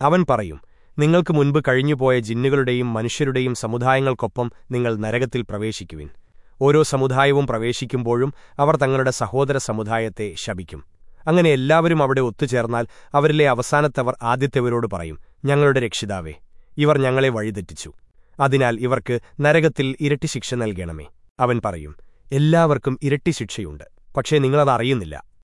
അവൻ പറയും നിങ്ങൾക്ക് മുൻപ് കഴിഞ്ഞുപോയ ജിന്നുകളുടെയും മനുഷ്യരുടെയും സമുദായങ്ങൾക്കൊപ്പം നിങ്ങൾ നരകത്തിൽ പ്രവേശിക്കുവിൻ. ഓരോ സമുദായവും പ്രവേശിക്കുമ്പോഴും അവർ തങ്ങളുടെ സഹോദര സമുദായത്തെ ശപിക്കും. അങ്ങനെ എല്ലാവരും അവിടെ ഒത്തുചേർന്നാൽ അവരിലെ അവസാനത്തവർ ആദ്യത്തെവരോട് പറയും ഞങ്ങളുടെ രക്ഷിതാവേ ഇവർ ഞങ്ങളെ വഴിതെറ്റിച്ചു. അതിനാൽ ഇവർക്ക് നരകത്തിൽ ഇരട്ടി ശിക്ഷ നൽകണമേ. അവൻ പറയും എല്ലാവർക്കും ഇരട്ടി ശിക്ഷയുണ്ട് പക്ഷേ നിങ്ങളത് അറിയുന്നില്ല.